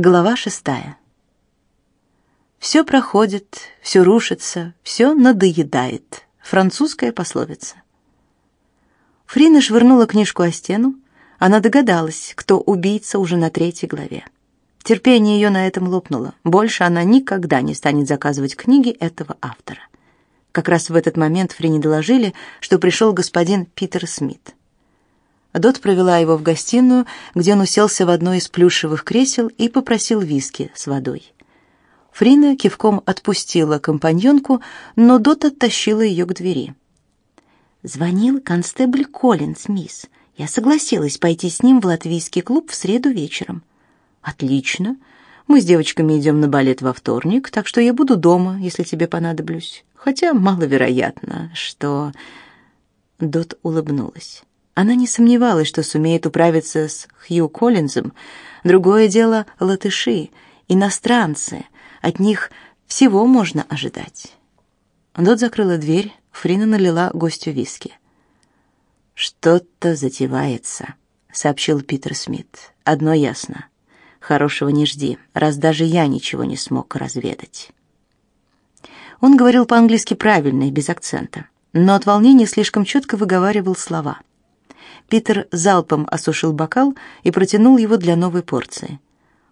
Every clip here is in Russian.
Глава шестая. Все проходит, все рушится, все надоедает. Французская пословица. Фрина швырнула книжку о стену. Она догадалась, кто убийца уже на третьей главе. Терпение ее на этом лопнуло. Больше она никогда не станет заказывать книги этого автора. Как раз в этот момент Фрине доложили, что пришел господин Питер Смит. Дот провела его в гостиную, где он уселся в одно из плюшевых кресел и попросил виски с водой. Фрина кивком отпустила компаньонку, но Дот оттащила ее к двери. «Звонил констебль Коллинс, мисс. Я согласилась пойти с ним в латвийский клуб в среду вечером». «Отлично. Мы с девочками идем на балет во вторник, так что я буду дома, если тебе понадоблюсь. Хотя маловероятно, что...» Дот улыбнулась. Она не сомневалась, что сумеет управиться с Хью Коллинзом. Другое дело — латыши, иностранцы. От них всего можно ожидать. Дот закрыла дверь, Фрина налила гостю виски. «Что-то затевается», — сообщил Питер Смит. «Одно ясно. Хорошего не жди, раз даже я ничего не смог разведать». Он говорил по-английски правильно и без акцента, но от волнения слишком четко выговаривал слова. Питер залпом осушил бокал и протянул его для новой порции.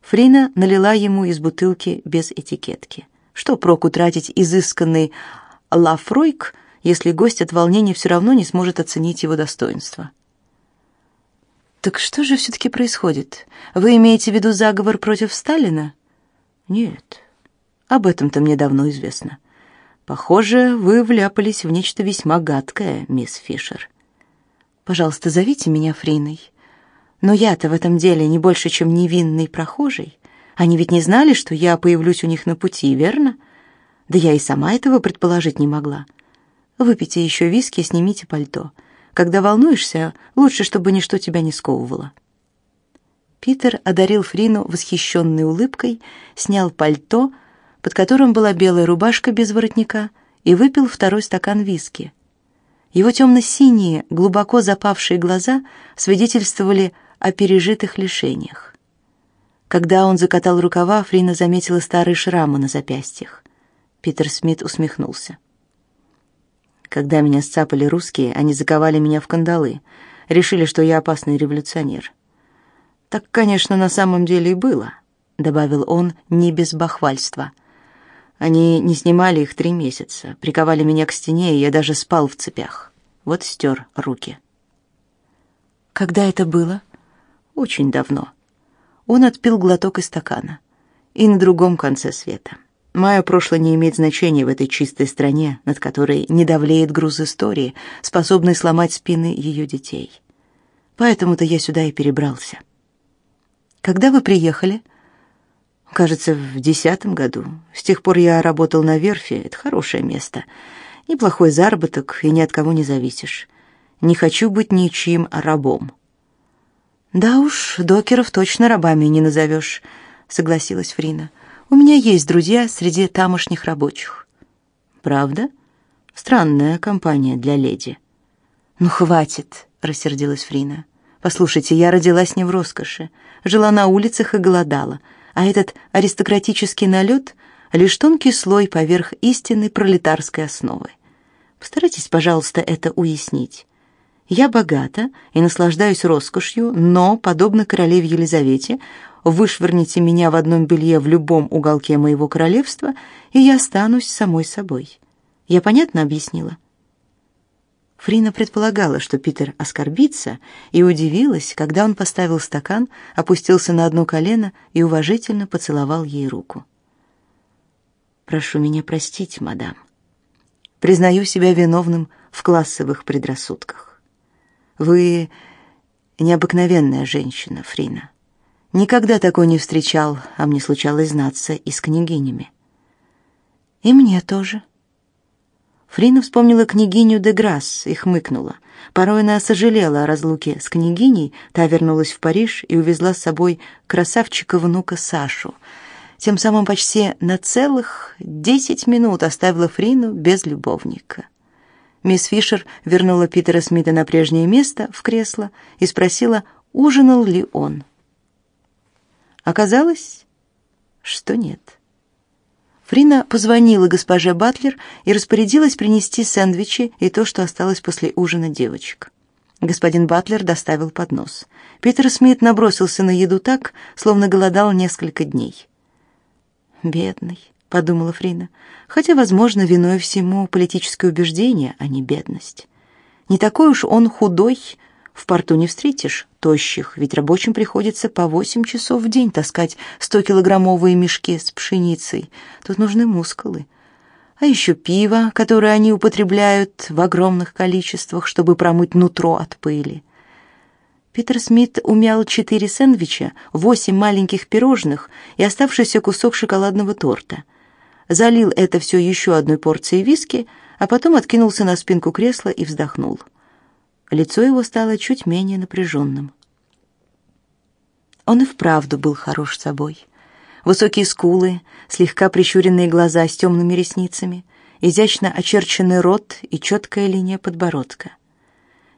Фрина налила ему из бутылки без этикетки. Что проку тратить изысканный лафройк, если гость от волнения все равно не сможет оценить его достоинство? Так что же все-таки происходит? Вы имеете в виду заговор против Сталина? Нет, об этом-то мне давно известно. Похоже, вы вляпались в нечто весьма гадкое, мисс Фишер. Пожалуйста, зовите меня Фриной. Но я-то в этом деле не больше, чем невинный прохожий. Они ведь не знали, что я появлюсь у них на пути, верно? Да я и сама этого предположить не могла. Выпейте еще виски и снимите пальто. Когда волнуешься, лучше, чтобы ничто тебя не сковывало. Питер одарил Фрину восхищенной улыбкой, снял пальто, под которым была белая рубашка без воротника, и выпил второй стакан виски. Его темно-синие, глубоко запавшие глаза свидетельствовали о пережитых лишениях. Когда он закатал рукава, Фрина заметила старые шрамы на запястьях. Питер Смит усмехнулся. Когда меня сцапали русские, они заковали меня в кандалы, решили, что я опасный революционер. Так, конечно, на самом деле и было, добавил он не без бахвальства. Они не снимали их три месяца, приковали меня к стене, и я даже спал в цепях. Вот стер руки. Когда это было? Очень давно. Он отпил глоток из стакана. И на другом конце света. Мое прошлое не имеет значения в этой чистой стране, над которой не давлеет груз истории, способный сломать спины ее детей. Поэтому-то я сюда и перебрался. Когда вы приехали? — Кажется, в десятом году. С тех пор я работал на верфи. Это хорошее место. Неплохой заработок, и ни от кого не зависишь. Не хочу быть ничьим рабом. Да уж, докеров точно рабами не назовешь, согласилась Фрина. У меня есть друзья среди тамошних рабочих. Правда? Странная компания для леди. Ну хватит, рассердилась Фрина. Послушайте, я родилась не в роскоши, жила на улицах и голодала а этот аристократический налет — лишь тонкий слой поверх истинной пролетарской основы. Постарайтесь, пожалуйста, это уяснить. Я богата и наслаждаюсь роскошью, но, подобно королеве Елизавете, вышвырните меня в одном белье в любом уголке моего королевства, и я останусь самой собой. Я понятно объяснила? Фрина предполагала, что Питер оскорбится, и удивилась, когда он поставил стакан, опустился на одно колено и уважительно поцеловал ей руку. «Прошу меня простить, мадам. Признаю себя виновным в классовых предрассудках. Вы необыкновенная женщина, Фрина. Никогда такой не встречал, а мне случалось знаться и с княгинями. И мне тоже», Фрина вспомнила княгиню де Грасс и хмыкнула. Порой она сожалела о разлуке с княгиней, та вернулась в Париж и увезла с собой красавчика-внука Сашу. Тем самым почти на целых десять минут оставила Фрину без любовника. Мисс Фишер вернула Питера Смита на прежнее место в кресло и спросила, ужинал ли он. Оказалось, что нет. Фрина позвонила госпоже Батлер и распорядилась принести сэндвичи и то, что осталось после ужина девочек. Господин Батлер доставил поднос. Питер Смит набросился на еду так, словно голодал несколько дней. «Бедный», — подумала Фрина, хотя, возможно, виной всему политическое убеждение, а не бедность. Не такой уж он худой, в порту не встретишь тощих, ведь рабочим приходится по восемь часов в день таскать стокилограммовые мешки с пшеницей. Тут нужны мускулы. А еще пиво, которое они употребляют в огромных количествах, чтобы промыть нутро от пыли. Питер Смит умял четыре сэндвича, восемь маленьких пирожных и оставшийся кусок шоколадного торта. Залил это все еще одной порцией виски, а потом откинулся на спинку кресла и вздохнул. Лицо его стало чуть менее напряженным. Он и вправду был хорош собой. Высокие скулы, слегка прищуренные глаза с темными ресницами, изящно очерченный рот и четкая линия подбородка.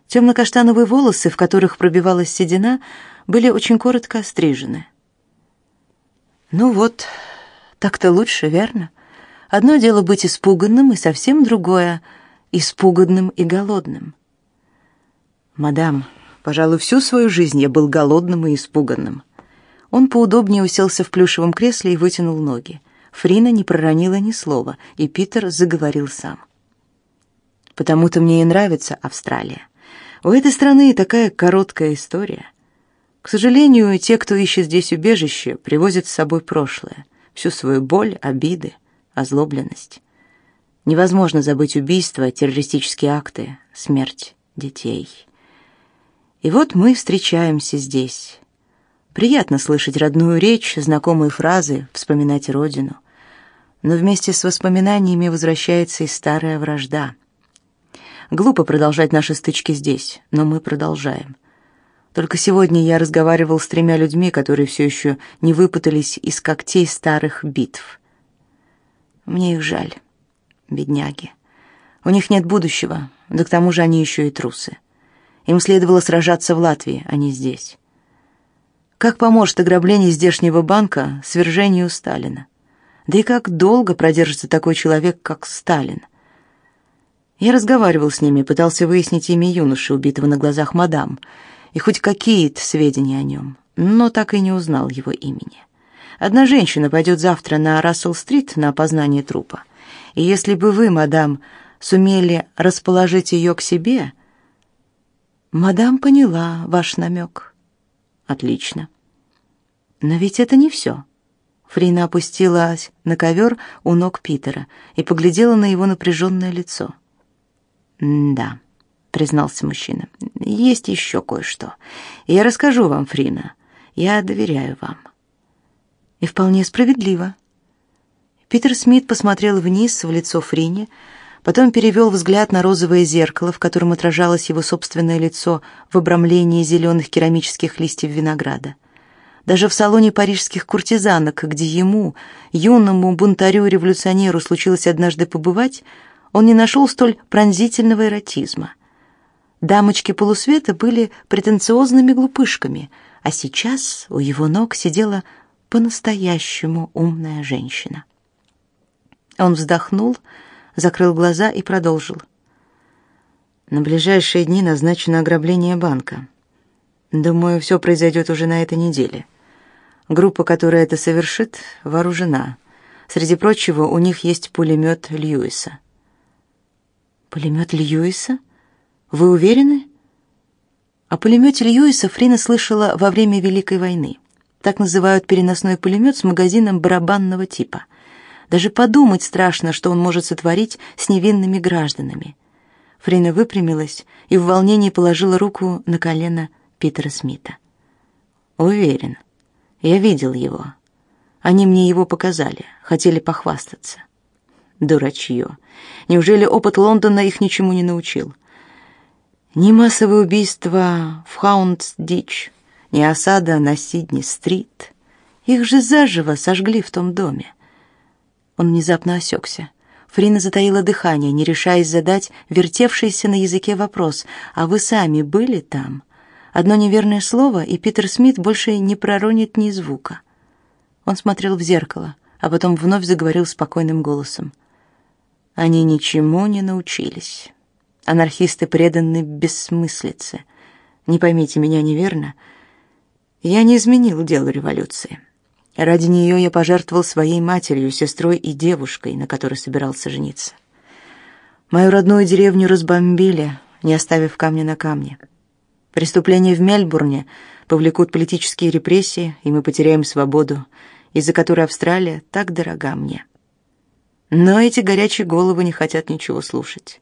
Темно-каштановые волосы, в которых пробивалась седина, были очень коротко острижены. Ну вот, так-то лучше, верно? Одно дело быть испуганным, и совсем другое — испуганным и голодным. «Мадам, пожалуй, всю свою жизнь я был голодным и испуганным». Он поудобнее уселся в плюшевом кресле и вытянул ноги. Фрина не проронила ни слова, и Питер заговорил сам. «Потому-то мне и нравится Австралия. У этой страны такая короткая история. К сожалению, те, кто ищет здесь убежище, привозят с собой прошлое, всю свою боль, обиды, озлобленность. Невозможно забыть убийства, террористические акты, смерть детей. И вот мы встречаемся здесь. Приятно слышать родную речь, знакомые фразы, вспоминать родину. Но вместе с воспоминаниями возвращается и старая вражда — Глупо продолжать наши стычки здесь, но мы продолжаем. Только сегодня я разговаривал с тремя людьми, которые все еще не выпутались из когтей старых битв. Мне их жаль, бедняги. У них нет будущего, да к тому же они еще и трусы. Им следовало сражаться в Латвии, а не здесь. Как поможет ограбление здешнего банка свержению Сталина? Да и как долго продержится такой человек, как Сталин? Я разговаривал с ними, пытался выяснить имя юноши, убитого на глазах мадам, и хоть какие-то сведения о нем, но так и не узнал его имени. Одна женщина пойдет завтра на Рассел-стрит на опознание трупа. И если бы вы, мадам, сумели расположить ее к себе... Мадам поняла ваш намек. Отлично. Но ведь это не все. Фрина опустилась на ковер у ног Питера и поглядела на его напряженное лицо. «Да», — признался мужчина, — «есть еще кое-что. Я расскажу вам, Фрина. Я доверяю вам». «И вполне справедливо». Питер Смит посмотрел вниз в лицо Фрине, потом перевел взгляд на розовое зеркало, в котором отражалось его собственное лицо в обрамлении зеленых керамических листьев винограда. Даже в салоне парижских куртизанок, где ему, юному бунтарю-революционеру, случилось однажды побывать, он не нашел столь пронзительного эротизма. Дамочки полусвета были претенциозными глупышками, а сейчас у его ног сидела по-настоящему умная женщина. Он вздохнул, закрыл глаза и продолжил. На ближайшие дни назначено ограбление банка. Думаю, все произойдет уже на этой неделе. Группа, которая это совершит, вооружена. Среди прочего, у них есть пулемет Льюиса. Пулемет Льюиса? Вы уверены? О пулемете Льюиса Фрина слышала во время Великой войны. Так называют переносной пулемет с магазином барабанного типа. Даже подумать страшно, что он может сотворить с невинными гражданами. Фрина выпрямилась и в волнении положила руку на колено Питера Смита. Уверен. Я видел его. Они мне его показали, хотели похвастаться. Дурачье. Неужели опыт Лондона их ничему не научил? Ни массовые убийства в Хаундс-Дич, ни осада на Сидни-стрит. Их же заживо сожгли в том доме. Он внезапно осекся. Фрина затаила дыхание, не решаясь задать вертевшийся на языке вопрос. «А вы сами были там?» Одно неверное слово, и Питер Смит больше не проронит ни звука. Он смотрел в зеркало, а потом вновь заговорил спокойным голосом. Они ничему не научились. Анархисты преданы бессмыслице. Не поймите меня неверно. Я не изменил делу революции. Ради нее я пожертвовал своей матерью, сестрой и девушкой, на которой собирался жениться. Мою родную деревню разбомбили, не оставив камня на камне. Преступления в Мельбурне повлекут политические репрессии, и мы потеряем свободу, из-за которой Австралия так дорога мне. Но эти горячие головы не хотят ничего слушать.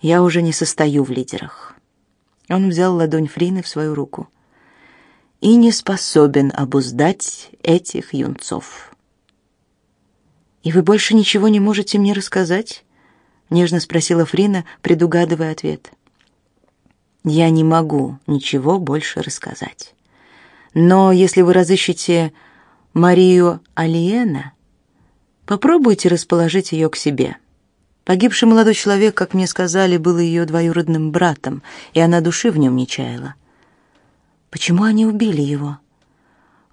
Я уже не состою в лидерах. Он взял ладонь Фрины в свою руку. И не способен обуздать этих юнцов. И вы больше ничего не можете мне рассказать? нежно спросила Фрина, предугадывая ответ. Я не могу ничего больше рассказать. Но если вы разыщете Марию Алиена, попробуйте расположить ее к себе. Погибший молодой человек, как мне сказали, был ее двоюродным братом, и она души в нем не чаяла. Почему они убили его?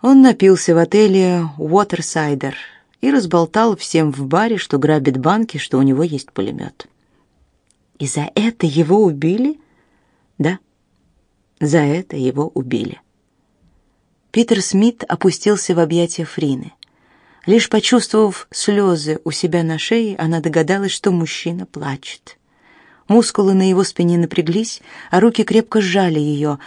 Он напился в отеле Уотерсайдер и разболтал всем в баре, что грабит банки, что у него есть пулемет. И за это его убили? Да, за это его убили. Питер Смит опустился в объятия Фрины. Лишь почувствовав слезы у себя на шее, она догадалась, что мужчина плачет. Мускулы на его спине напряглись, а руки крепко сжали ее.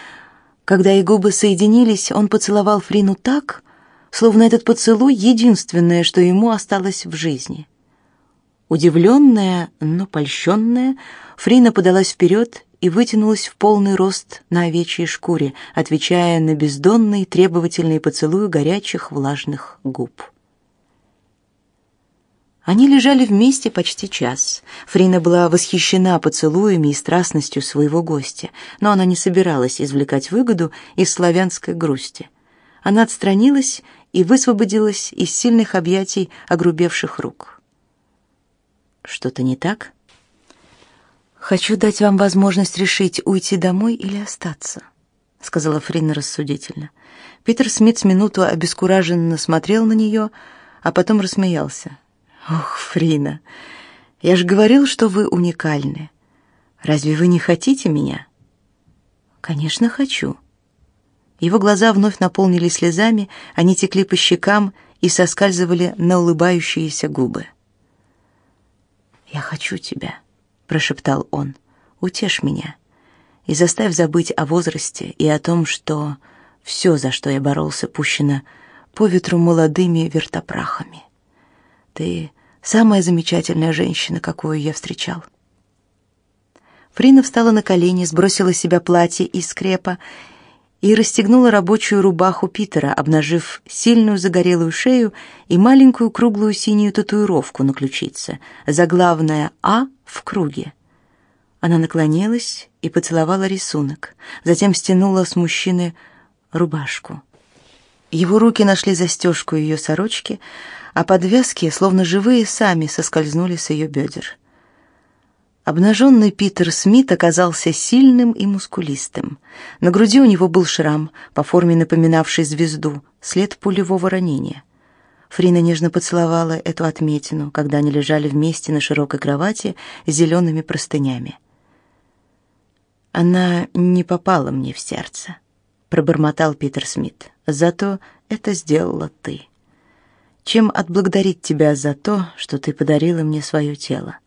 Когда их губы соединились, он поцеловал Фрину так, словно этот поцелуй — единственное, что ему осталось в жизни. Удивленная, но польщенная, Фрина подалась вперед и вытянулась в полный рост на овечьей шкуре, отвечая на бездонный требовательный поцелуй горячих влажных губ. Они лежали вместе почти час. Фрина была восхищена поцелуями и страстностью своего гостя, но она не собиралась извлекать выгоду из славянской грусти. Она отстранилась и высвободилась из сильных объятий огрубевших рук. Что-то не так? Хочу дать вам возможность решить, уйти домой или остаться, сказала Фрина рассудительно. Питер Смит с минуту обескураженно смотрел на нее, а потом рассмеялся. Ох, Фрина, я же говорил, что вы уникальны. Разве вы не хотите меня? Конечно, хочу. Его глаза вновь наполнились слезами, они текли по щекам и соскальзывали на улыбающиеся губы. Я хочу тебя, прошептал он. Утешь меня и заставь забыть о возрасте и о том, что все, за что я боролся, пущено по ветру молодыми вертопрахами. Ты самая замечательная женщина, какую я встречал. Фрина встала на колени, сбросила с себя платье из скрепа и расстегнула рабочую рубаху Питера, обнажив сильную загорелую шею и маленькую круглую синюю татуировку на ключице, заглавная «А» в круге. Она наклонилась и поцеловала рисунок, затем стянула с мужчины рубашку. Его руки нашли застежку ее сорочки, а подвязки, словно живые, сами соскользнули с ее бедер. Обнаженный Питер Смит оказался сильным и мускулистым. На груди у него был шрам, по форме напоминавший звезду, след пулевого ранения. Фрина нежно поцеловала эту отметину, когда они лежали вместе на широкой кровати с зелеными простынями. Она не попала мне в сердце, пробормотал Питер Смит. Зато это сделала ты. Чем отблагодарить тебя за то, что ты подарила мне свое тело?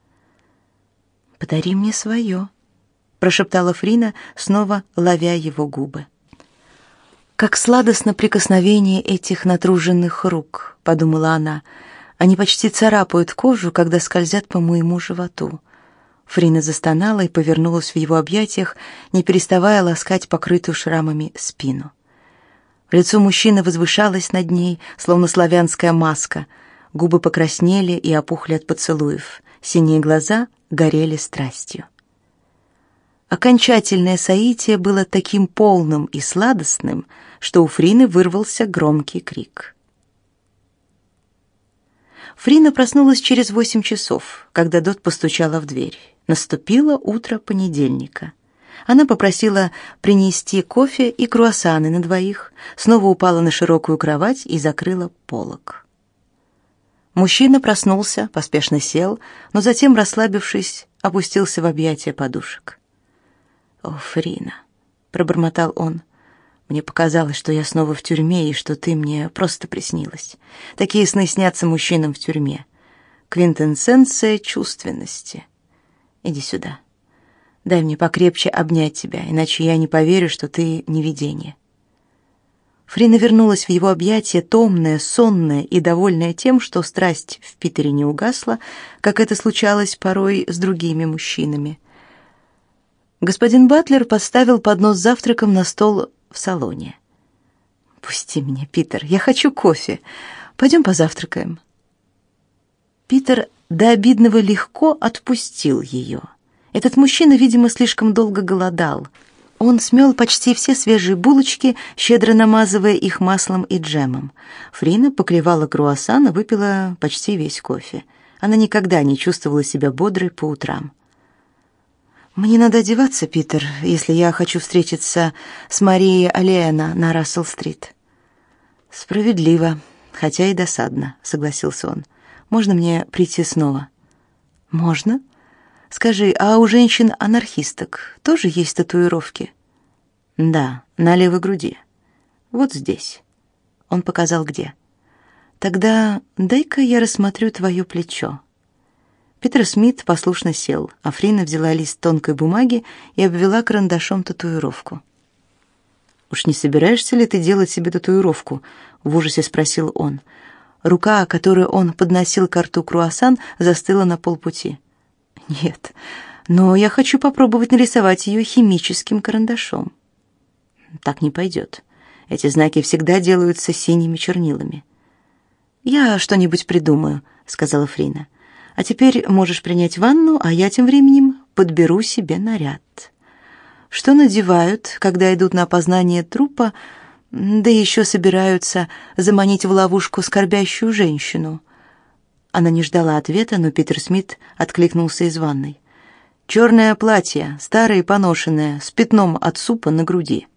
Подари мне свое», — прошептала Фрина, снова ловя его губы. Как сладостно прикосновение этих натруженных рук, подумала она. Они почти царапают кожу, когда скользят по моему животу. Фрина застонала и повернулась в его объятиях, не переставая ласкать покрытую шрамами спину. Лицо мужчины возвышалось над ней, словно славянская маска. Губы покраснели и опухли от поцелуев. Синие глаза горели страстью. Окончательное соитие было таким полным и сладостным, что у Фрины вырвался громкий крик. Фрина проснулась через восемь часов, когда Дот постучала в дверь. Наступило утро понедельника. Она попросила принести кофе и круассаны на двоих, снова упала на широкую кровать и закрыла полог. Мужчина проснулся, поспешно сел, но затем, расслабившись, опустился в объятия подушек. «О, Фрина!» — пробормотал он. «Мне показалось, что я снова в тюрьме и что ты мне просто приснилась. Такие сны снятся мужчинам в тюрьме. Квинтэссенция чувственности. Иди сюда. Дай мне покрепче обнять тебя, иначе я не поверю, что ты не видение». Фрина вернулась в его объятия, томная, сонная и довольная тем, что страсть в Питере не угасла, как это случалось порой с другими мужчинами. Господин Батлер поставил поднос с завтраком на стол в салоне. «Пусти меня, Питер, я хочу кофе. Пойдем позавтракаем». Питер до обидного легко отпустил ее. Этот мужчина, видимо, слишком долго голодал — он смел почти все свежие булочки, щедро намазывая их маслом и джемом. Фрина поклевала круассан и выпила почти весь кофе. Она никогда не чувствовала себя бодрой по утрам. «Мне надо одеваться, Питер, если я хочу встретиться с Марией Алиэна на Рассел-стрит». «Справедливо, хотя и досадно», — согласился он. «Можно мне прийти снова?» «Можно?» Скажи, а у женщин-анархисток тоже есть татуировки? Да, на левой груди. Вот здесь. Он показал где. Тогда дай-ка я рассмотрю твое плечо. Питер Смит послушно сел, а Фрина взяла лист тонкой бумаги и обвела карандашом татуировку. «Уж не собираешься ли ты делать себе татуировку?» — в ужасе спросил он. Рука, которую он подносил к рту круассан, застыла на полпути. Нет, но я хочу попробовать нарисовать ее химическим карандашом. Так не пойдет. Эти знаки всегда делаются синими чернилами. Я что-нибудь придумаю, сказала Фрина. А теперь можешь принять ванну, а я тем временем подберу себе наряд. Что надевают, когда идут на опознание трупа, да еще собираются заманить в ловушку скорбящую женщину? Она не ждала ответа, но Питер Смит откликнулся из ванной. «Черное платье, старое и поношенное, с пятном от супа на груди».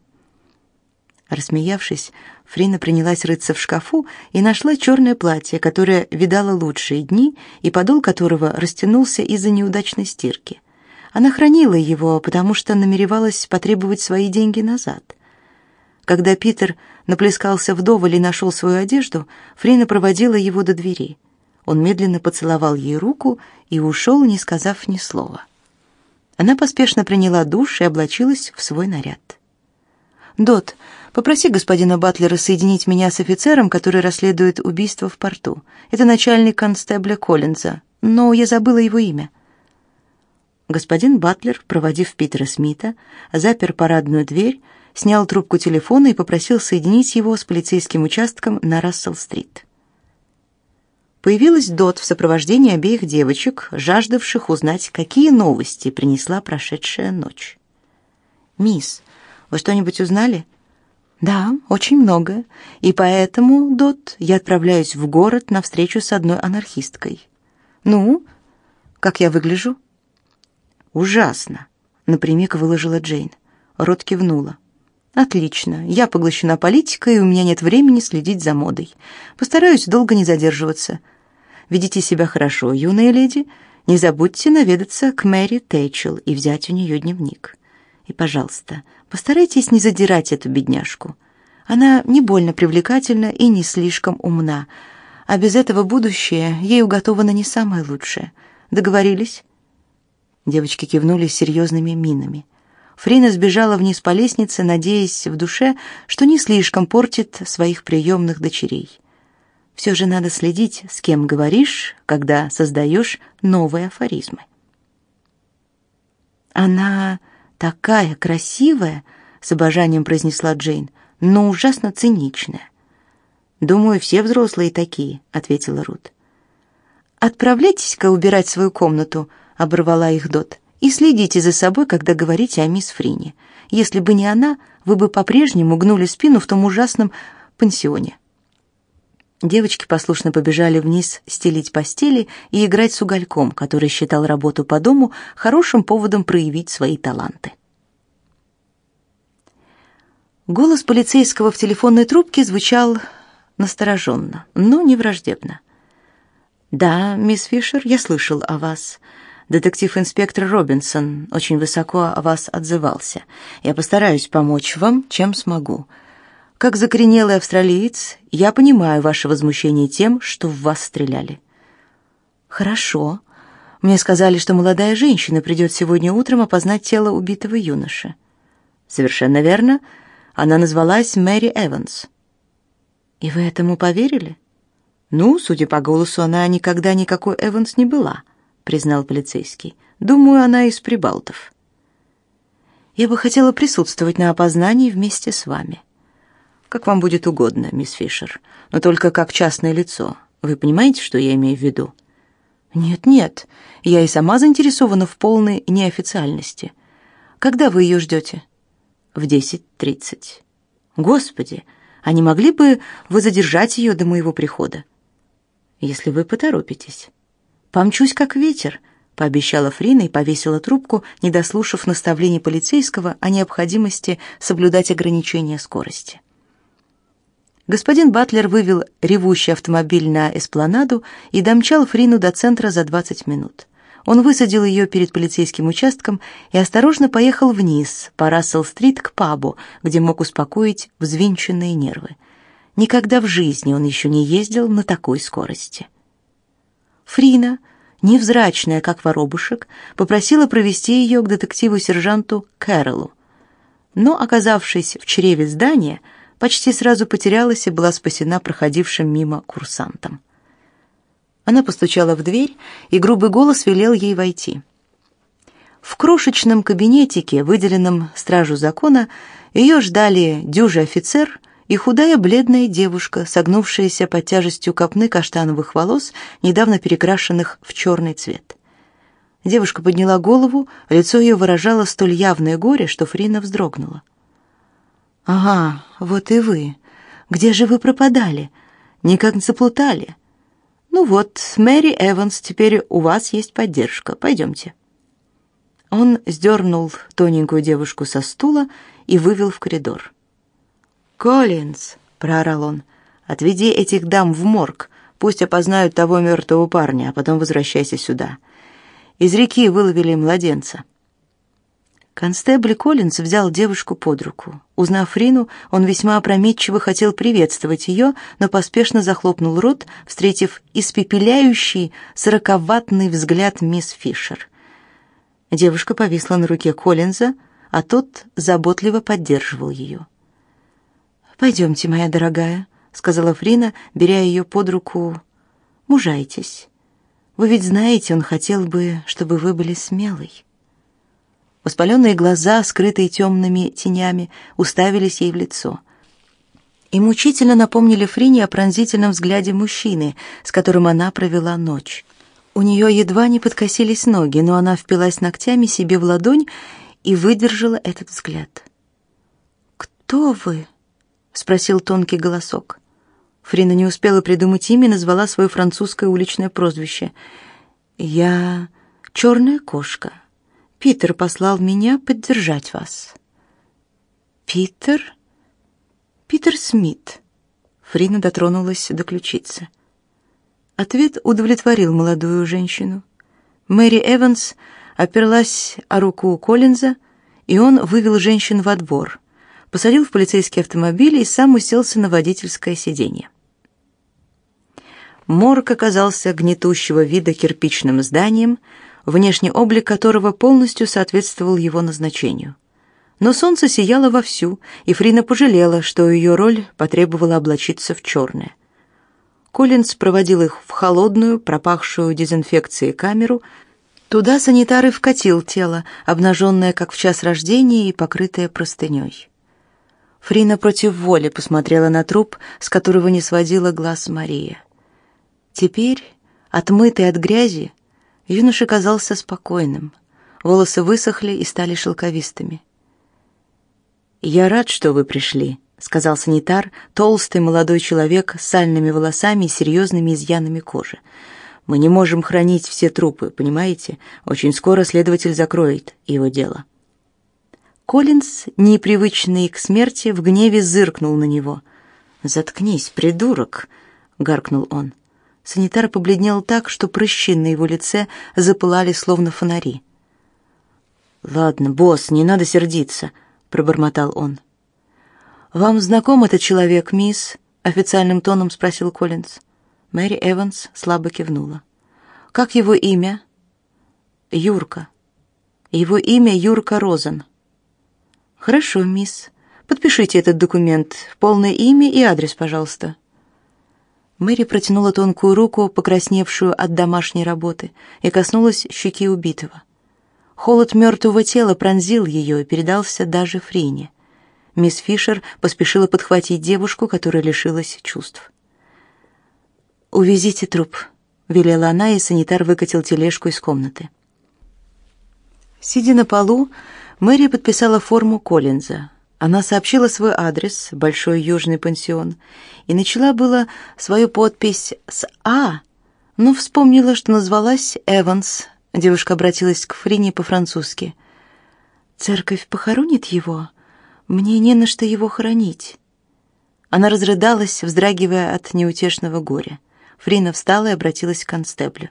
Рассмеявшись, Фрина принялась рыться в шкафу и нашла черное платье, которое видало лучшие дни и подол которого растянулся из-за неудачной стирки. Она хранила его, потому что намеревалась потребовать свои деньги назад. Когда Питер наплескался вдоволь и нашел свою одежду, Фрина проводила его до двери. Он медленно поцеловал ей руку и ушел, не сказав ни слова. Она поспешно приняла душ и облачилась в свой наряд. «Дот, попроси господина Батлера соединить меня с офицером, который расследует убийство в порту. Это начальник констебля Коллинза, но я забыла его имя». Господин Батлер, проводив Питера Смита, запер парадную дверь, снял трубку телефона и попросил соединить его с полицейским участком на Рассел-стрит. Появилась Дот в сопровождении обеих девочек, жаждавших узнать, какие новости принесла прошедшая ночь. «Мисс, вы что-нибудь узнали?» «Да, очень многое. И поэтому, Дот, я отправляюсь в город на встречу с одной анархисткой. Ну, как я выгляжу?» «Ужасно», — напрямик выложила Джейн. Рот кивнула. «Отлично. Я поглощена политикой, и у меня нет времени следить за модой. Постараюсь долго не задерживаться. Ведите себя хорошо, юная леди. Не забудьте наведаться к Мэри Тейчел и взять у нее дневник. И, пожалуйста, постарайтесь не задирать эту бедняжку. Она не больно привлекательна и не слишком умна, а без этого будущее ей уготовано не самое лучшее. Договорились?» Девочки кивнули с серьезными минами. Фрина сбежала вниз по лестнице, надеясь в душе, что не слишком портит своих приемных дочерей. Все же надо следить, с кем говоришь, когда создаешь новые афоризмы. Она такая красивая, с обожанием произнесла Джейн, но ужасно циничная. Думаю, все взрослые такие, ответила Рут. Отправляйтесь-ка убирать свою комнату, оборвала их Дот. И следите за собой, когда говорите о мисс Фрине. Если бы не она, вы бы по-прежнему гнули спину в том ужасном пансионе. Девочки послушно побежали вниз стелить постели и играть с угольком, который считал работу по дому хорошим поводом проявить свои таланты. Голос полицейского в телефонной трубке звучал настороженно, но не враждебно. «Да, мисс Фишер, я слышал о вас. Детектив-инспектор Робинсон очень высоко о вас отзывался. Я постараюсь помочь вам, чем смогу. Как закоренелый австралиец, я понимаю ваше возмущение тем, что в вас стреляли». «Хорошо. Мне сказали, что молодая женщина придет сегодня утром опознать тело убитого юноши». «Совершенно верно. Она назвалась Мэри Эванс. И вы этому поверили? Ну, судя по голосу, она никогда никакой Эванс не была, признал полицейский. Думаю, она из Прибалтов. Я бы хотела присутствовать на опознании вместе с вами. Как вам будет угодно, мисс Фишер, но только как частное лицо. Вы понимаете, что я имею в виду? Нет, нет. Я и сама заинтересована в полной неофициальности. Когда вы ее ждете?» в 10.30. Господи, а не могли бы вы задержать ее до моего прихода? Если вы поторопитесь. Помчусь как ветер, пообещала Фрина и повесила трубку, не дослушав наставлений полицейского о необходимости соблюдать ограничения скорости. Господин Батлер вывел ревущий автомобиль на эспланаду и домчал Фрину до центра за 20 минут. Он высадил ее перед полицейским участком и осторожно поехал вниз по Рассел-стрит к пабу, где мог успокоить взвинченные нервы. Никогда в жизни он еще не ездил на такой скорости. Фрина, невзрачная, как воробушек, попросила провести ее к детективу-сержанту Кэролу. Но, оказавшись в чреве здания, почти сразу потерялась и была спасена проходившим мимо курсантом. Она постучала в дверь, и грубый голос велел ей войти. В крошечном кабинетике, выделенном стражу закона, ее ждали дюжий офицер и худая бледная девушка, согнувшаяся под тяжестью копны каштановых волос, недавно перекрашенных в черный цвет. Девушка подняла голову, лицо ее выражало столь явное горе, что Фрина вздрогнула. «Ага, вот и вы. Где же вы пропадали? Никак не заплутали?» Ну вот, Мэри Эванс, теперь у вас есть поддержка. Пойдемте. Он сдернул тоненькую девушку со стула и вывел в коридор. «Коллинз!» — проорал он. «Отведи этих дам в морг. Пусть опознают того мертвого парня, а потом возвращайся сюда. Из реки выловили младенца». Констебль Коллинз взял девушку под руку. Узнав Рину, он весьма опрометчиво хотел приветствовать ее, но поспешно захлопнул рот, встретив испепеляющий сороковатный взгляд мисс Фишер. Девушка повисла на руке Коллинза, а тот заботливо поддерживал ее. «Пойдемте, моя дорогая», — сказала Фрина, беря ее под руку. «Мужайтесь. Вы ведь знаете, он хотел бы, чтобы вы были смелой». Воспаленные глаза, скрытые темными тенями, уставились ей в лицо. И мучительно напомнили Фрине о пронзительном взгляде мужчины, с которым она провела ночь. У нее едва не подкосились ноги, но она впилась ногтями себе в ладонь и выдержала этот взгляд. «Кто вы?» — спросил тонкий голосок. Фрина не успела придумать имя, назвала свое французское уличное прозвище. «Я черная кошка», Питер послал меня поддержать вас. Питер? Питер Смит. Фрина дотронулась до ключицы. Ответ удовлетворил молодую женщину. Мэри Эванс оперлась о руку Коллинза, и он вывел женщин во двор, посадил в полицейский автомобиль и сам уселся на водительское сиденье. Морг оказался гнетущего вида кирпичным зданием, внешний облик которого полностью соответствовал его назначению. Но солнце сияло вовсю, и Фрина пожалела, что ее роль потребовала облачиться в черное. Коллинз проводил их в холодную, пропахшую дезинфекцией камеру. Туда санитар и вкатил тело, обнаженное, как в час рождения, и покрытое простыней. Фрина против воли посмотрела на труп, с которого не сводила глаз Мария. Теперь, отмытый от грязи, Юноша казался спокойным. Волосы высохли и стали шелковистыми. «Я рад, что вы пришли», — сказал санитар, толстый молодой человек с сальными волосами и серьезными изъянами кожи. «Мы не можем хранить все трупы, понимаете? Очень скоро следователь закроет его дело». Коллинз, непривычный к смерти, в гневе зыркнул на него. «Заткнись, придурок!» — гаркнул он. Санитар побледнел так, что прыщи на его лице запылали, словно фонари. «Ладно, босс, не надо сердиться», — пробормотал он. «Вам знаком этот человек, мисс?» — официальным тоном спросил Коллинз. Мэри Эванс слабо кивнула. «Как его имя?» «Юрка. Его имя Юрка Розен». «Хорошо, мисс. Подпишите этот документ. Полное имя и адрес, пожалуйста». Мэри протянула тонкую руку, покрасневшую от домашней работы, и коснулась щеки убитого. Холод мертвого тела пронзил ее и передался даже Фрине. Мисс Фишер поспешила подхватить девушку, которая лишилась чувств. «Увезите труп», — велела она, и санитар выкатил тележку из комнаты. Сидя на полу, Мэри подписала форму Коллинза. Она сообщила свой адрес, Большой Южный пансион, и начала было свою подпись с «А», но вспомнила, что назвалась Эванс. Девушка обратилась к Фрине по-французски. «Церковь похоронит его?» Мне не на что его хоронить. Она разрыдалась, вздрагивая от неутешного горя. Фрина встала и обратилась к констеблю.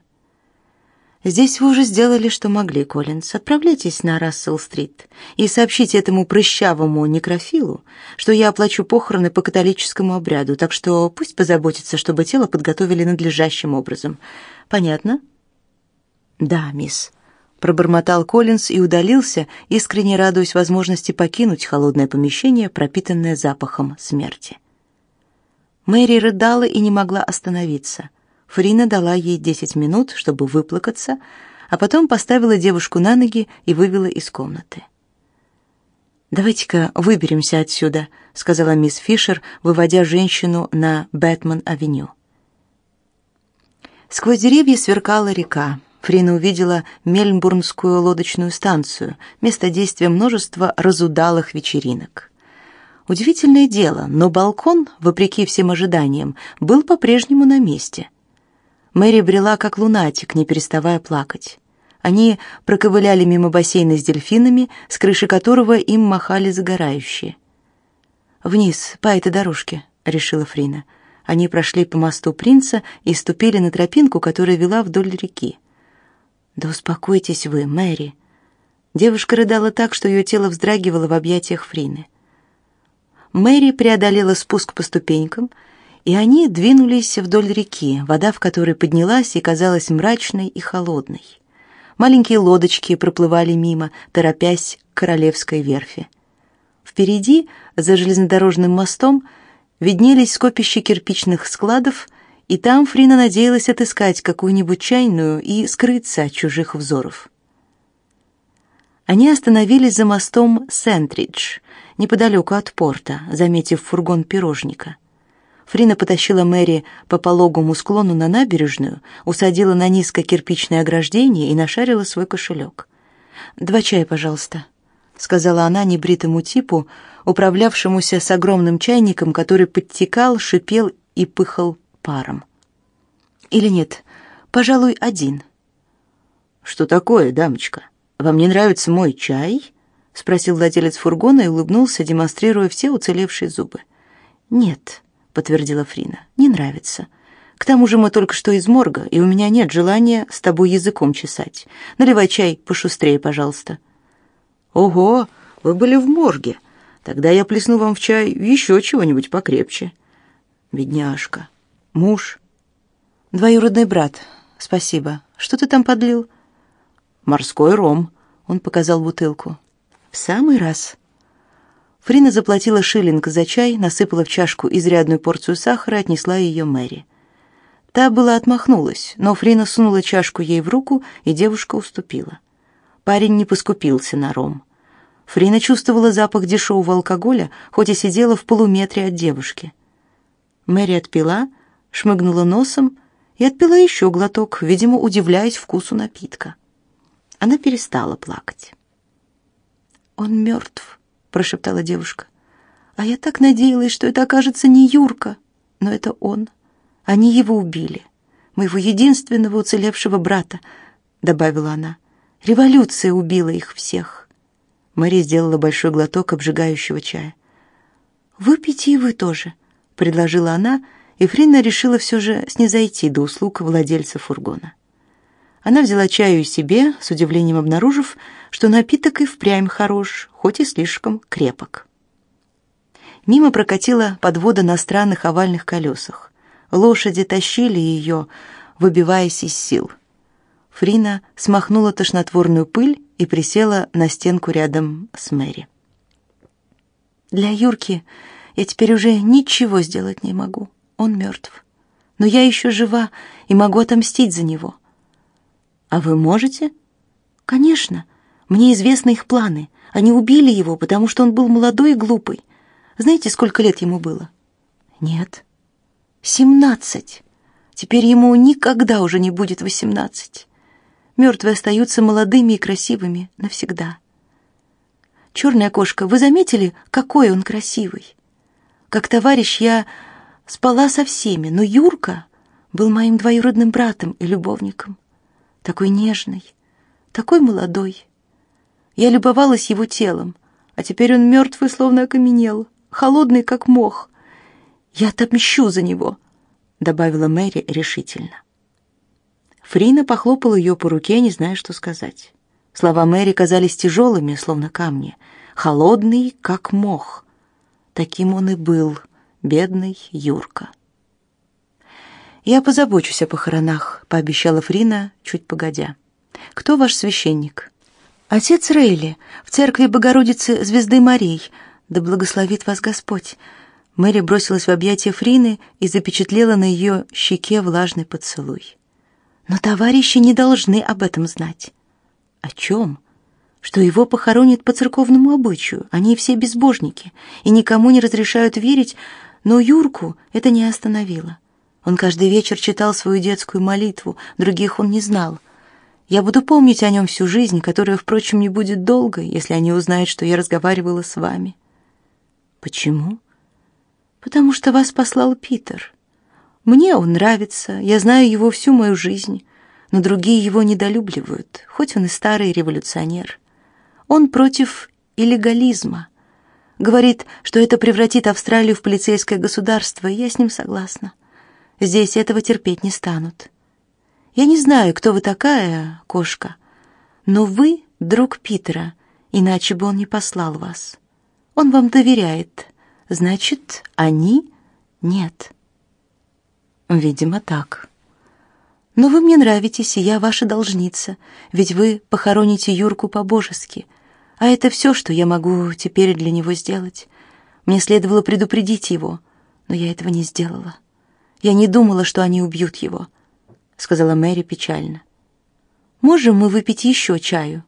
«Здесь вы уже сделали, что могли, Коллинз. Отправляйтесь на Рассел-стрит и сообщите этому прыщавому некрофилу, что я оплачу похороны по католическому обряду, так что пусть позаботится, чтобы тело подготовили надлежащим образом. Понятно?» «Да, мисс», пробормотал Коллинз и удалился, искренне радуясь возможности покинуть холодное помещение, пропитанное запахом смерти. Мэри рыдала и не могла остановиться. Фрина дала ей десять минут, чтобы выплакаться, а потом поставила девушку на ноги и вывела из комнаты. «Давайте-ка выберемся отсюда», — сказала мисс Фишер, выводя женщину на Бэтмен-авеню. Сквозь деревья сверкала река. Фрина увидела Мельбурнскую лодочную станцию, место действия множества разудалых вечеринок. Удивительное дело, но балкон, вопреки всем ожиданиям, был по-прежнему на месте. Мэри брела как лунатик, не переставая плакать. Они проковыляли мимо бассейна с дельфинами, с крыши которого им махали загорающие. «Вниз, по этой дорожке», — решила Фрина. Они прошли по мосту принца и ступили на тропинку, которая вела вдоль реки. Да успокойтесь вы, Мэри. Девушка рыдала так, что ее тело вздрагивало в объятиях Фрины. Мэри преодолела спуск по ступенькам, и они двинулись вдоль реки, вода в которой поднялась и казалась мрачной и холодной. Маленькие лодочки проплывали мимо, торопясь к королевской верфи. Впереди, за железнодорожным мостом, виднелись скопища кирпичных складов и там Фрина надеялась отыскать какую-нибудь чайную и скрыться от чужих взоров. Они остановились за мостом Сентридж, неподалеку от порта, заметив фургон пирожника. Фрина потащила Мэри по пологому склону на набережную, усадила на низкое кирпичное ограждение и нашарила свой кошелек. «Два чая, пожалуйста», — сказала она небритому типу, управлявшемуся с огромным чайником, который подтекал, шипел и пыхал паром. Или нет, пожалуй, один. Что такое, дамочка? Вам не нравится мой чай? спросил владелец фургона и улыбнулся, демонстрируя все уцелевшие зубы. Нет, подтвердила Фрина. Не нравится. К тому же мы только что из морга, и у меня нет желания с тобой языком чесать. Наливай чай пошустрее, пожалуйста. Ого, вы были в морге. Тогда я плесну вам в чай еще чего-нибудь покрепче. Бедняжка. Муж. Двоюродный брат. Спасибо. Что ты там подлил? Морской ром. Он показал бутылку. В самый раз. Фрина заплатила шиллинг за чай, насыпала в чашку изрядную порцию сахара и отнесла ее Мэри. Та была отмахнулась, но Фрина сунула чашку ей в руку, и девушка уступила. Парень не поскупился на ром. Фрина чувствовала запах дешевого алкоголя, хоть и сидела в полуметре от девушки. Мэри отпила, шмыгнула носом и отпила еще глоток, видимо, удивляясь вкусу напитка. Она перестала плакать. «Он мертв», — прошептала девушка. «А я так надеялась, что это окажется не Юрка, но это он. Они его убили, моего единственного уцелевшего брата», — добавила она. «Революция убила их всех». Мария сделала большой глоток обжигающего чая. «Выпейте и вы тоже», — предложила она, и Фрина решила все же снизойти до услуг владельца фургона. Она взяла чаю себе, с удивлением обнаружив, что напиток и впрямь хорош, хоть и слишком крепок. Мимо прокатила подвода на странных овальных колесах. Лошади тащили ее, выбиваясь из сил. Фрина смахнула тошнотворную пыль и присела на стенку рядом с Мэри. Для Юрки я теперь уже ничего сделать не могу. Он мертв. Но я еще жива и могу отомстить за него. А вы можете? Конечно. Мне известны их планы. Они убили его, потому что он был молодой и глупый. Знаете, сколько лет ему было? Нет. Семнадцать. Теперь ему никогда уже не будет восемнадцать. Мертвые остаются молодыми и красивыми навсегда. Черная кошка, вы заметили, какой он красивый? Как товарищ я спала со всеми, но Юрка был моим двоюродным братом и любовником. Такой нежный, такой молодой. Я любовалась его телом, а теперь он мертвый, словно окаменел, холодный, как мох. Я отомщу за него, добавила Мэри решительно. Фрина похлопала ее по руке, не зная, что сказать. Слова Мэри казались тяжелыми, словно камни, холодный, как мох. Таким он и был, бедный Юрка. «Я позабочусь о похоронах», — пообещала Фрина, чуть погодя. «Кто ваш священник?» «Отец Рейли, в церкви Богородицы Звезды Марий. Да благословит вас Господь». Мэри бросилась в объятия Фрины и запечатлела на ее щеке влажный поцелуй. «Но товарищи не должны об этом знать». «О чем?» что его похоронят по церковному обычаю. Они все безбожники и никому не разрешают верить, но Юрку это не остановило. Он каждый вечер читал свою детскую молитву, других он не знал. Я буду помнить о нем всю жизнь, которая, впрочем, не будет долгой, если они узнают, что я разговаривала с вами. Почему? Потому что вас послал Питер. Мне он нравится, я знаю его всю мою жизнь, но другие его недолюбливают, хоть он и старый революционер. Он против иллегализма. Говорит, что это превратит Австралию в полицейское государство, и я с ним согласна. Здесь этого терпеть не станут. Я не знаю, кто вы такая, кошка, но вы друг Питера, иначе бы он не послал вас. Он вам доверяет. Значит, они нет. Видимо, так. Но вы мне нравитесь, и я ваша должница, ведь вы похороните Юрку по-божески — а это все, что я могу теперь для него сделать. Мне следовало предупредить его, но я этого не сделала. Я не думала, что они убьют его, сказала Мэри печально. Можем мы выпить еще чаю?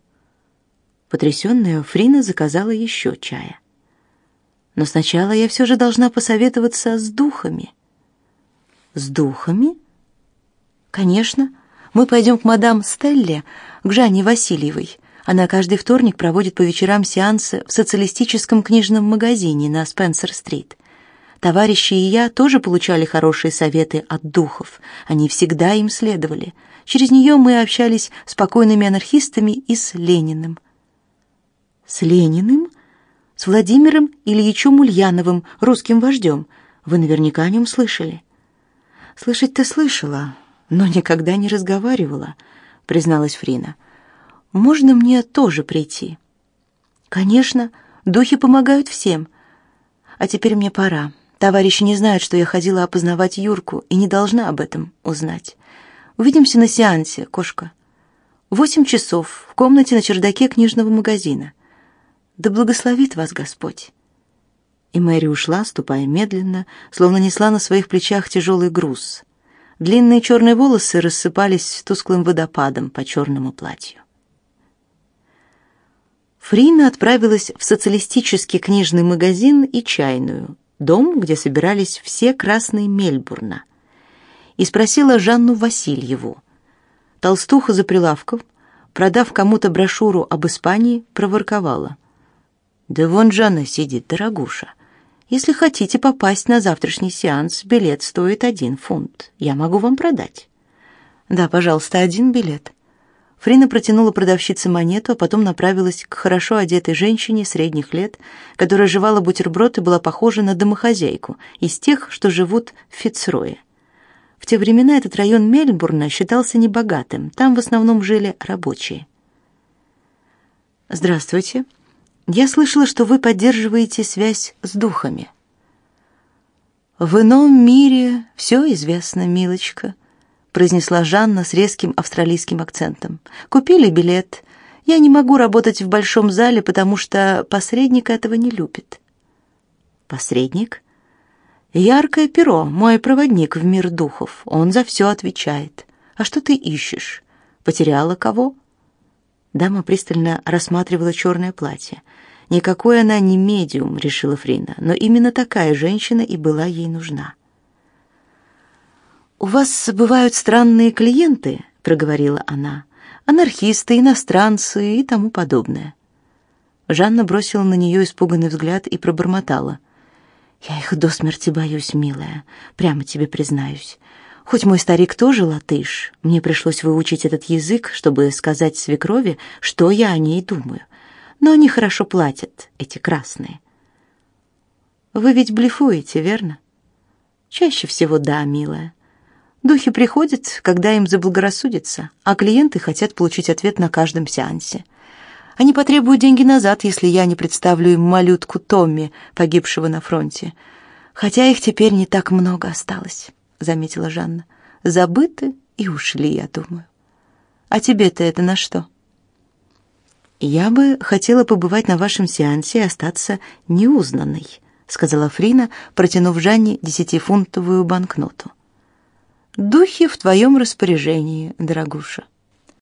Потрясенная Фрина заказала еще чая. Но сначала я все же должна посоветоваться с духами. С духами? Конечно. Мы пойдем к мадам Стелле, к Жанне Васильевой. Она каждый вторник проводит по вечерам сеансы в социалистическом книжном магазине на Спенсер-стрит. Товарищи и я тоже получали хорошие советы от духов. Они всегда им следовали. Через нее мы общались с спокойными анархистами и с Лениным. С Лениным? С Владимиром Ильичем Ульяновым, русским вождем. Вы наверняка о нем слышали. Слышать-то слышала, но никогда не разговаривала, призналась Фрина. — можно мне тоже прийти? Конечно, духи помогают всем. А теперь мне пора. Товарищи не знают, что я ходила опознавать Юрку и не должна об этом узнать. Увидимся на сеансе, кошка. Восемь часов в комнате на чердаке книжного магазина. Да благословит вас Господь. И Мэри ушла, ступая медленно, словно несла на своих плечах тяжелый груз. Длинные черные волосы рассыпались тусклым водопадом по черному платью. Фрина отправилась в социалистический книжный магазин и чайную, дом, где собирались все красные Мельбурна, и спросила Жанну Васильеву. Толстуха за прилавком, продав кому-то брошюру об Испании, проворковала. «Да вон Жанна сидит, дорогуша. Если хотите попасть на завтрашний сеанс, билет стоит один фунт. Я могу вам продать». «Да, пожалуйста, один билет». Фрина протянула продавщице монету, а потом направилась к хорошо одетой женщине средних лет, которая жевала бутерброд и была похожа на домохозяйку из тех, что живут в Фицрое. В те времена этот район Мельбурна считался небогатым, там в основном жили рабочие. «Здравствуйте. Я слышала, что вы поддерживаете связь с духами». «В ином мире все известно, милочка», произнесла Жанна с резким австралийским акцентом. Купили билет. Я не могу работать в большом зале, потому что посредник этого не любит. Посредник? Яркое перо, мой проводник в мир духов. Он за все отвечает. А что ты ищешь? Потеряла кого? Дама пристально рассматривала черное платье. Никакой она не медиум, решила Фрина, но именно такая женщина и была ей нужна. «У вас бывают странные клиенты», — проговорила она. «Анархисты, иностранцы и тому подобное». Жанна бросила на нее испуганный взгляд и пробормотала. «Я их до смерти боюсь, милая, прямо тебе признаюсь. Хоть мой старик тоже латыш, мне пришлось выучить этот язык, чтобы сказать свекрови, что я о ней думаю. Но они хорошо платят, эти красные». «Вы ведь блефуете, верно?» «Чаще всего да, милая. Духи приходят, когда им заблагорассудится, а клиенты хотят получить ответ на каждом сеансе. Они потребуют деньги назад, если я не представлю им малютку Томми, погибшего на фронте. Хотя их теперь не так много осталось, заметила Жанна. Забыты и ушли, я думаю. А тебе-то это на что? Я бы хотела побывать на вашем сеансе и остаться неузнанной, сказала Фрина, протянув Жанне десятифунтовую банкноту. Духи в твоем распоряжении, дорогуша.